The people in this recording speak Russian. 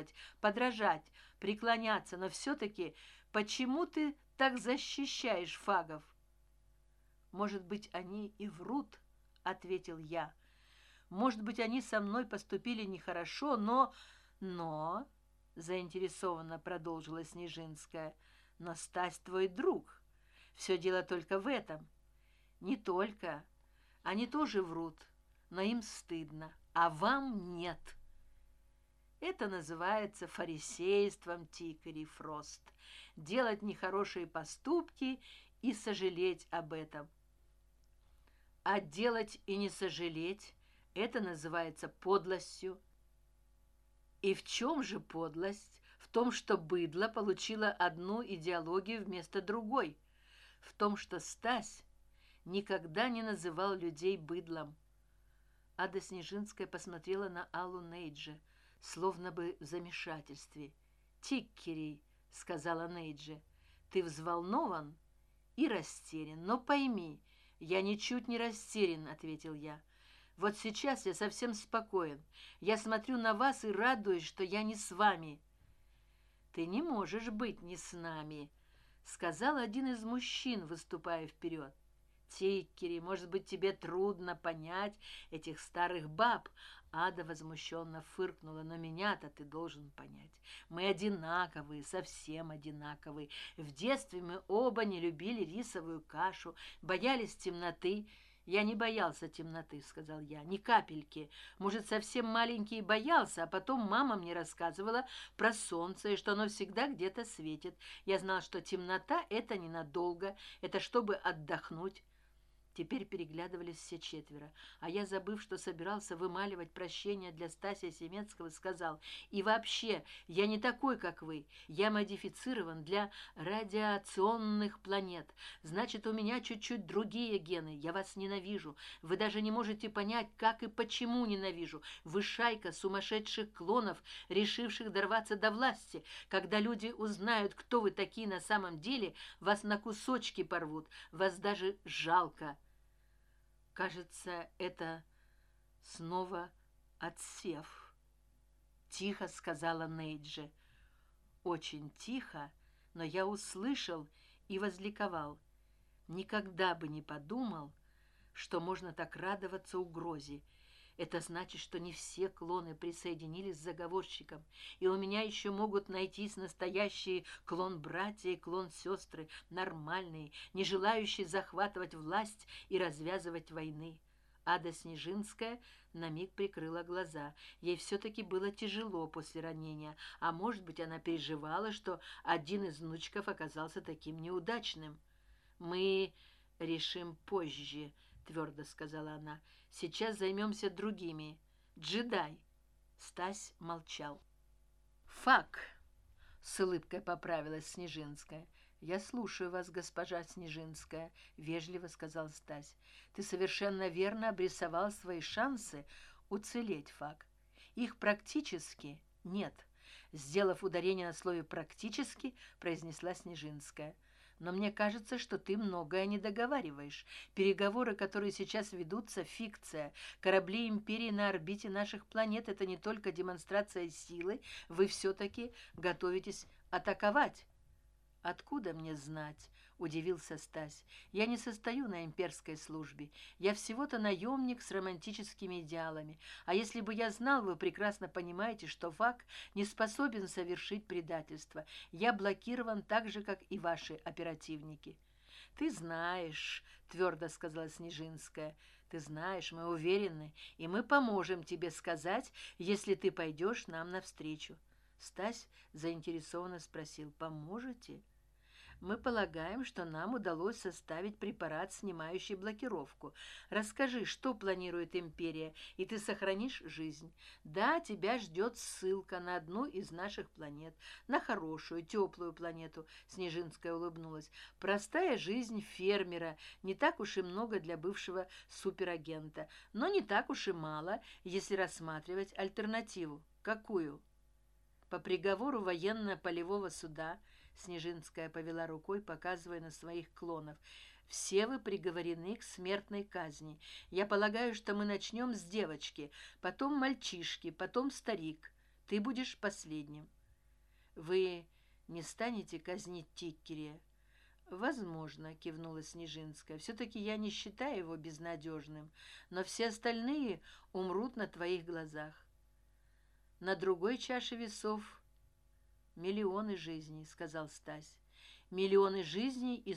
следовать подражать преклоняться но все таки почему ты так защищаешь фагов? Может быть они и врут ответил я. Может быть они со мной поступили нехорошо но но заинтересованно продолжила снежинская но стась твой друг. Все дело только в этом. Не только. Они тоже врут но им стыдно а вам нет это называется фарисейством тикари фрост. Делать нехорошие поступки и сожалеть об этом. А делать и не сожалеть это называется подлостью. И в чем же подлость? В том что быдло получила одну идеологию вместо другой. В том что стась никогда не называл людей быдлом. Ада снежинская посмотрела на аллу нейджи словно бы в замешательстве. Тиккерей сказала нейджи ты взволнован и растерян. Но пойми я ничуть не растерян ответил я. Вот сейчас я совсем спокоен. Я смотрю на вас и радуюсь что я не с вами ты не можешь быть не с нами сказал один из мужчин выступая вперед тиккери может быть тебе трудно понять этих старых баб? Ада возмущенно фыркнула. Но меня то ты должен понять. Мы одинаковые совсем одинаковые. В детстве мы оба не любили рисовую кашу боялись темноты я не боялся темноты сказал я. Ни капельки. Может совсем маленький боялся а потом мама мне рассказывала про солнце и что оно всегда где то светит. Я знал что темнота это ненадолго. Это чтобы отдохнуть теперь переглядывались все четверо. А я забыв что собирался вымаливать прощение для стасия семецкого сказал и вообще я не такой как вы. Я модифицирован для радиационных планет. Значит у меня чуть чуть другие гены. Я вас ненавижу. Вы даже не можете понять как и почему ненавижу. Вы шайка сумасшедших клонов решивших дорваться до власти. Когда люди узнают кто вы такие на самом деле вас на кусочки порвут. Вас даже жалко кажется это снова отсев. Тихо сказала нейджи. Очень тихо но я услышал и возликовал. Никогда бы не подумал что можно так радоваться угрозе это значит что не все клоны присоединились к заговорщикам и у меня еще могут найтись настоящие клон братья и клон сестры нормальные не желающие захватывать власть и развязывать войны. Ада снежинская на миг прикрыла глаза. Ей все таки было тяжело после ранения а может быть она переживала что один из внучков оказался таким неудачным. Мы решим позже твердо сказала она. Сейчас займемся другими. Джедай стась молчал. Фак с улыбкой поправилась снежинская. Я слушаю вас госпожа снежинская вежливо сказал стась. Ты совершенно верно обрисовал свои шансы уцелеть фак. Их практически нет сделав ударение на слове практически произнесла снежинская но мне кажется что ты многое не договариваешь. Переговоры которые сейчас ведутся фикция. Корабли империи на орбите наших планет это не только демонстрация силы. Вы все таки готовитесь атаковать. Откуда мне знать удивился стась. Я не состою на имперской службе. Я всего то наемник с романтическими идеалами. А если бы я знал вы прекрасно понимаете что фак не способен совершить предательство. Я блокирован так же как и ваши оперативники. Ты знаешь твердо сказала снежинская. Ты знаешь мы уверены и мы поможем тебе сказать если ты пойдешь нам навстречу. Стась заинтересованно спросил поможете мы полагаем что нам удалось составить препарат снимающий блокировку. Расскажи что планирует империя и ты сохранишь жизнь. Да тебя ждет ссылка на одну из наших планет на хорошую теплую планету снежинская улыбнулась. Простая жизнь фермера не так уж и много для бывшего суперагента но не так уж и мало если рассматривать альтернативу. Какую? По приговору военно полевого суда снежинская повела рукой показывая на своих клонов. Все вы приговорены к смертной казни. Я полагаю что мы начнем с девочки потом мальчишки потом старик. Ты будешь последним вы не станете казнить тиккерия возможно кивнула снежинская. Все таки я не считаю его безнадежным но все остальные умрут на твоих глазах. На другой чаше весов миллионы жизней сказал стась. Миллионы жизней и